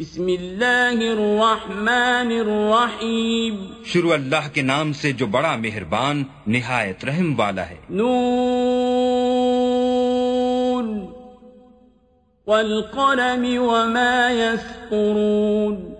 بسم اللہ الرحمن الرحیم شروع اللہ کے نام سے جو بڑا مہربان نہایت رحم والا ہے۔ نون والقلم وما يسطرون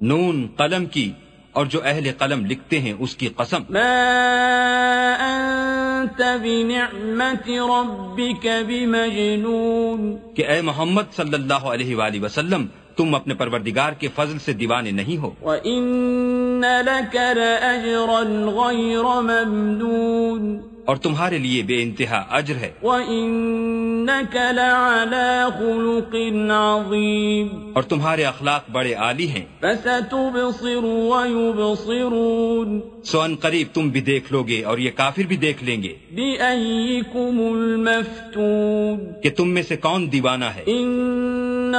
نون قلم کی اور جو اہل قلم لکھتے ہیں اس کی قسم۔ ما انت بنعمت ربك بمجنون۔ کہ اے محمد صلی اللہ علیہ وآلہ وسلم تم اپنے پروردگار کے فضل سے دیوانے نہیں ہو۔ وَإِنَّ لَكَ لَأَجْرًا غَيْرَ مَمْنُونَ۔ اور تمہارے لیے بے انتہا اجر ہے۔ وَإِنَّكَ لَعَلَى خُلُقٍ عَظِيمٍ۔ اور تمہارے اخلاق بڑے عالی ہیں۔ فَسَتُبْصِرُ وَيُبْصِرُونَ۔ سو ان قریب تم بھی دیکھ لو گے اور یہ کافر بھی دیکھ لیں گے۔ بِأَيِّكُمُ الْمَفْتُونَ۔ کہ تم میں سے کون دیوانہ ہے؟ إِنَّ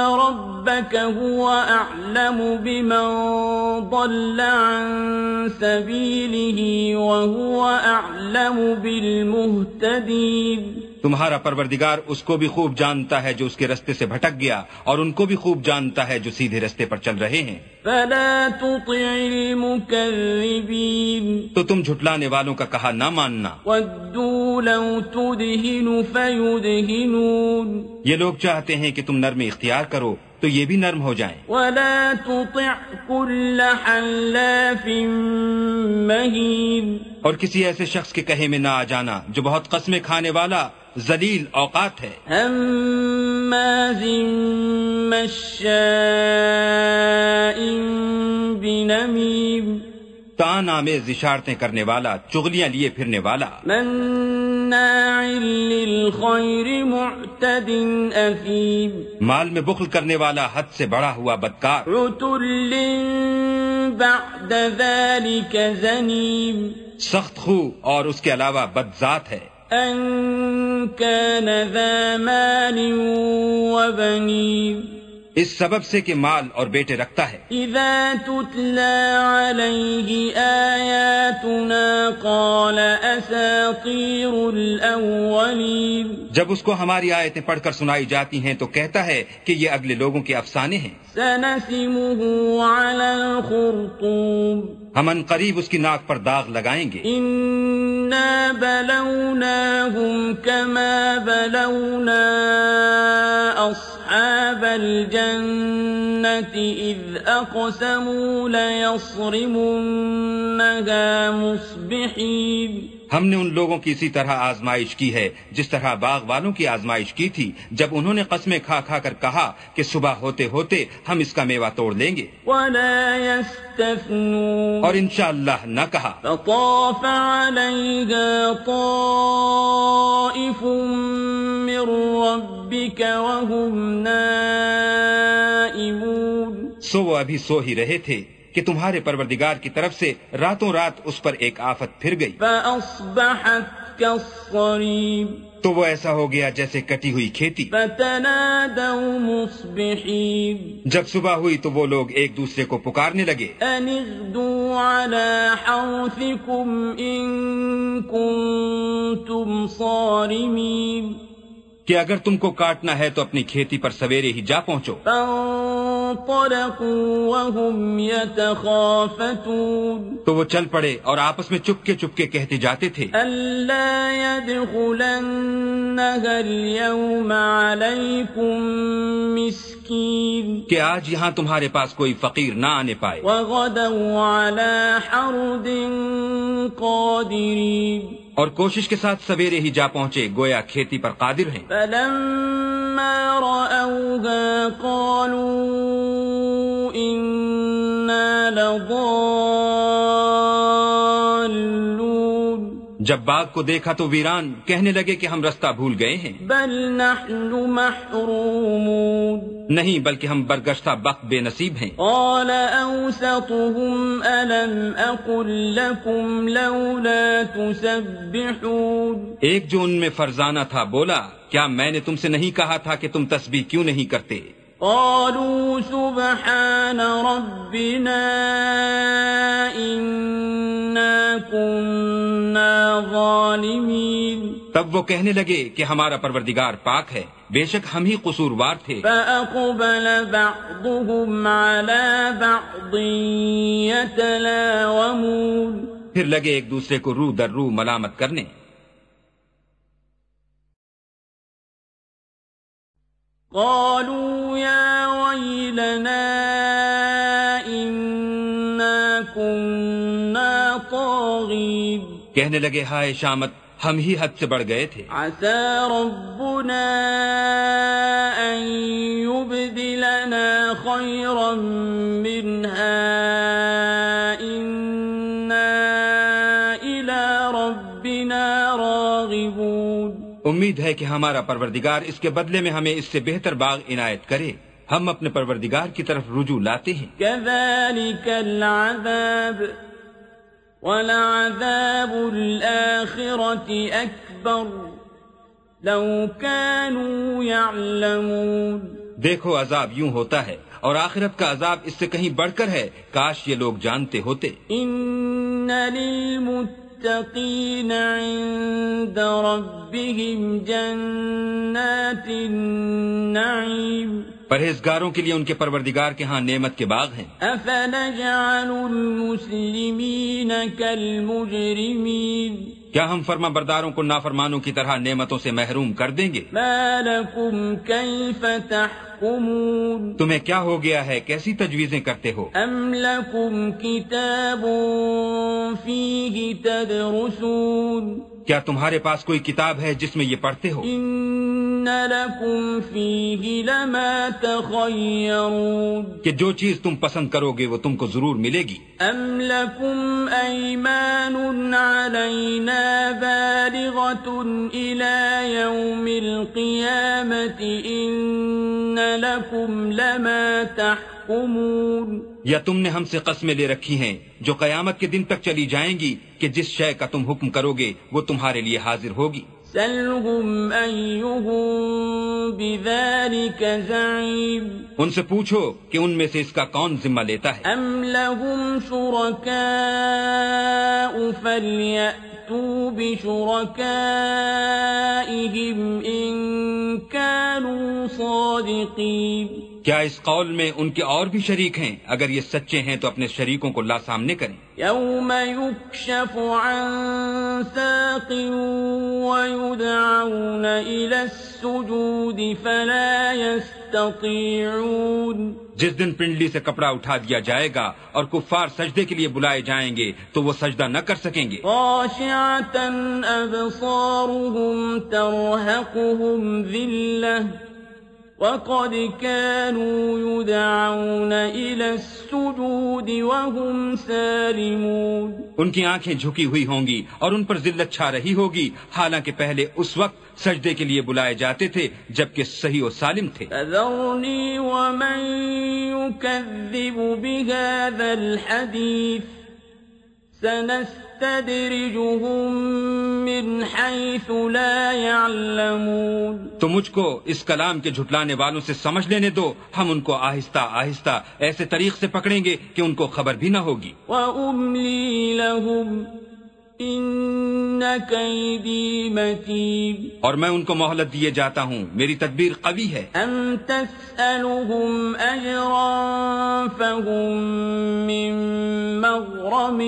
رَبَّكَ هُوَ أَعْلَمُ بِمَنْ ضَلَّ عَن سَبِيلِهِ وَهُوَ أَعْلَمُ بِالْمُهْتَدِينَ. تمہارا پروردگار اس کو بھی خوب جانتا ہے جو اس کے رستے سے بھٹک گیا اور ان کو بھی خوب جانتا ہے جو سیدھے رستے پر چل رہے ہیں۔ فَلَا تُطِعِ الْمُكَذِّبِينَ. تو تم جھٹلانے والوں کا کہا نہ ماننا۔ وَدُّوا لَوْ تُدْهِنُ فَيُدْهِنُونَ. یہ لوگ چاہتے ہیں کہ تم نرم اختیار کرو۔ تو یہ بھی نرم ہو جائیں۔ وَلَا تُطِعْ كُلَّ حَلَّافٍ مَهِينٍ۔ اور کسی ایسے شخص کے کہے میں نہ آ جانا جو بہت قسمیں کھانے والا ذلیل اوقات ہے۔ هَمَّازٍ مَّشَّاءٍ بِنَمِيمٍ۔ تان آمیز اشارتیں کرنے والا چغلیاں لیے پھرنے والا۔ مَنَّاعٍ لِّلْخَيْرِ مُعْتَدٍ أَثِيمٍ. مال میں بخل کرنے والا حد سے بڑا ہوا بدکار. عُتُلٍّ بَعْدَ ذَلِكَ زَنِيمٍ. سخت خو اور اس کے علاوہ بد ذات ہے. أَن كَانَ ذَا مَالٍ وَبَنِينَ. اس سبب سے کہ مال اور بیٹے رکھتا ہے۔ إِذَا تُتْلَى عَلَيْهِ آيَاتُنَا قَالَ أَسَاطِيرُ الْأَوَّلِينَ۔ جب اس کو ہماری آیتیں پڑھ کر سنائی جاتی ہیں تو کہتا ہے کہ یہ اگلے لوگوں کے افسانے ہیں۔ سَنَسِمُهُ عَلَى الْخُرْطُومِ۔ ہم ان قریب اس کی ناک پر داغ لگائیں گے۔ إِنَّا بَلَوْنَاهُمْ كَمَا بَلَوْنَا الْجَنَّةِ إِذْ أَقْسَمُوا لَيَصْرِمُنَّهَا مُصْبِحِينَ ہم نے ان لوگوں کی اسی طرح آزمائش کی ہے جس طرح باغ والوں کی آزمائش کی تھی جب انہوں نے قسمیں کھا کھا کر کہا کہ صبح ہوتے ہوتے ہم اس کا میوہ توڑ لیں گے۔ وَلَا يَسْتَثْنُونَ اور انشاءاللہ نہ کہا۔ فطاف عليها طائف من ربك وهم نائمون سو وہ ابھی سو ہی رہے تھے کہ تمہارے پروردگار کی طرف سے راتوں رات اس پر ایک آفت پھر گئی۔ فأصبحت تو وہ ایسا ہو گیا جیسے کٹی ہوئی کھیتی۔ فتنادوا مصبحين۔ جب صبح ہوئی تو وہ لوگ ایک دوسرے کو پکارنے لگے۔ أن اغدوا على إن كنتم صارمين۔ کہ اگر تم کو کاٹنا ہے تو اپنی کھیتی پر سویرے ہی جا پہنچو۔ وهم يتخافتون۔ تو وہ چل پڑے اور آپس میں چپکے چپکے کہتے جاتے تھے۔ يدخلنها اليوم عليكم مسكين۔ کہ آج یہاں تمہارے پاس کوئی فقیر نہ آنے پائے۔ وغدوا على حرد قادرين۔ اور کوشش کے ساتھ سویرے ہی جا پہنچے، گویا کھیتی پر قادر ہیں۔ فلما رأوها قالوا جب باغ کو دیکھا تو ویران کہنے لگے کہ ہم رستہ بھول گئے ہیں۔ بل نحن محرومون۔ نہیں بلکہ ہم برگشتہ بخت بے نصیب ہیں۔ قال أوسطهم ألم أقل لكم لولا تسبحون۔ ایک جو ان میں فرزانہ تھا بولا کیا میں نے تم سے نہیں کہا تھا کہ تم تسبیح کیوں نہیں کرتے؟ قالوا سبحان ربنا إنا كنا ظالمين تب وہ کہنے لگے کہ ہمارا پروردگار پاک ہے بے شک ہم ہی قصوروار تھے۔ فأقبل بعضهم على بعض يتلاومون۔ پھر لگے ایک دوسرے کو رو در رو ملامت کرنے۔ قالوا يا ويلنا کہنے لگے ہائے شامت ہم ہی حد سے بڑھ گئے تھے۔ عسى ربنا أن يبدلنا خيرا منها إنا إلى ربنا راغبون۔ امید ہے کہ ہمارا پروردگار اس کے بدلے میں ہمیں اس سے بہتر باغ عنایت کرے۔ ہم اپنے پروردگار کی طرف رجوع لاتے ہیں۔ كذلك العذاب۔ ولعذاب الآخرة أكبر. لو كانوا يعلمون. دیکھو عذاب یوں ہوتا ہے اور آخرت کا عذاب اس سے کہیں بڑھ کر ہے کاش یہ لوگ جانتے ہوتے۔ إن للمتقين عند ربهم جنات النعيم. پرہیزگاروں کے لیے ان کے پروردگار کے ہاں نعمت کے باغ ہیں۔ أفنجعل المسلمين كالمجرمين؟ کیا ہم فرما برداروں کو نافرمانوں کی طرح نعمتوں سے محروم کر دیں گے؟ ما لكم كيف تحكمون؟ تمہیں کیا ہو گیا ہے؟ کیسی تجویزیں کرتے ہو؟ أم لكم كتاب فيه تدرسون؟ کیا تمہارے پاس کوئی کتاب ہے جس میں یہ پڑھتے ہو؟ إن لكم فيه لما تخيرون کہ جو چیز تم پسند کرو گے وہ تم کو ضرور ملے گی۔ أم لكم أيمان علينا بالغة إلى يوم القيامة إن لكم لما تحكمون یا تم نے ہم سے قسمیں لے رکھی ہیں جو قیامت کے دن تک چلی جائیں گی کہ جس شے کا تم حکم کرو گے وہ تمہارے لیے حاضر ہوگی۔ سلهم أيهم بذلك زعيم ان سے پوچھو کہ ان میں سے اس کا کون ذمہ لیتا ہے۔ أم لهم شركاء فليأتوا بشركائهم إن كانوا صادقين کیا اس قول میں ان کے اور بھی شریک ہیں؟ اگر یہ سچے ہیں تو اپنے شریکوں کو لا سامنے کریں۔ يوم يكشف عن ساق ويدعون إلى السجود فلا يستطيعون جس دن پنڈلی سے کپڑا اٹھا دیا جائے گا اور کفار سجدے کے لیے بلائے جائیں گے تو وہ سجدہ نہ کر سکیں گے۔ خاشعة أبصارهم ترهقهم ذلة۔ وقد كانوا يدعون إلى السجود وهم سالمون ان کی آنکھیں جھکی ہوئی ہوں گی اور ان پر ذلت چھا رہی ہوگی۔ حالانکہ پہلے اس وقت سجدے کے لیے بلائے جاتے تھے جبکہ صحیح و سالم تھے۔ فذرني ومن يكذب بهذا الحديث سنستدرجهم من حيث لا يعلمون۔ تو مجھ کو اس کلام کے جھٹلانے والوں سے سمجھ لینے دو ہم ان کو آہستہ آہستہ ایسے طریق سے پکڑیں گے کہ ان کو خبر بھی نہ ہوگی۔ وأملي لهم إن كيدي متين۔ اور میں ان کو مہلت دیے جاتا ہوں میری تدبیر قوی ہے۔ أم تسألهم أجرا فهم من مغرم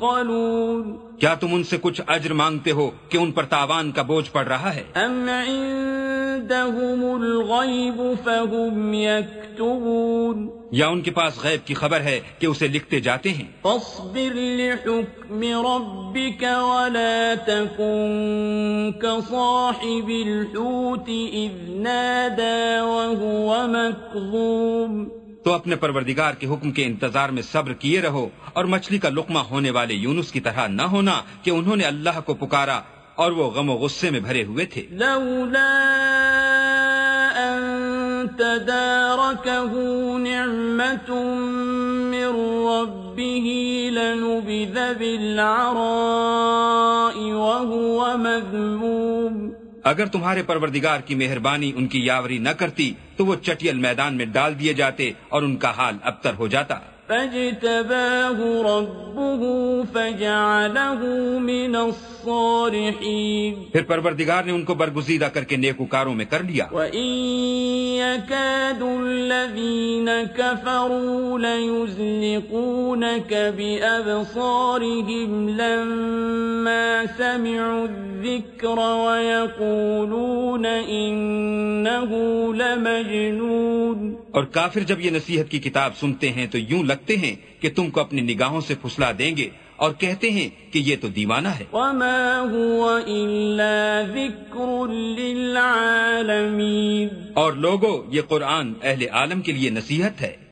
مثقلون کیا تم ان سے کچھ اجر مانگتے ہو کہ ان پر تاوان کا بوجھ پڑ رہا ہے؟ أم عندهم الغيب فهم يكتبون یا ان کے پاس غیب کی خبر ہے کہ اسے لکھتے جاتے ہیں؟ فاصبر لحكم ربك ولا تكن كصاحب الحوت إذ نادى وهو مكظوم تو اپنے پروردگار کے حکم کے انتظار میں صبر کیے رہو اور مچھلی کا لقمہ ہونے والے یونس کی طرح نہ ہونا کہ انہوں نے اللہ کو پکارا اور وہ غم و غصے میں بھرے ہوئے تھے۔ لولا أن تداركه نعمة من ربه لنبذ بالعراء وهو مذموم۔ اگر تمہارے پروردگار کی مہربانی ان کی یاوری نہ کرتی، تو وہ چٹیل میدان میں ڈال دیے جاتے اور ان کا حال ابتر ہو جاتا۔ فاجتباه ربه فجعله من الصالحين پھر پروردگار نے ان کو برگزیدہ کر کے نیکوکاروں میں کر لیا۔ وَإِن يَكَادُ الَّذِينَ كَفَرُوا لَيُزْلِقُونَكَ بِأَبْصَارِهِمْ لَمَّا سَمِعُوا الذِّكْرَ وَيَقُولُونَ إِنَّهُ لَمَجْنُونَ۔ اور کافر جب یہ نصیحت کی کتاب سنتے ہیں تو یوں لگتے ہیں کہ تم کو اپنی نگاہوں سے پھسلا دیں گے۔ اور کہتے ہیں کہ یہ تو دیوانہ ہے۔ وما هو ذكر للعالمين۔ اور لوگو یہ قرآن اہل عالم کے لیے نصیحت ہے۔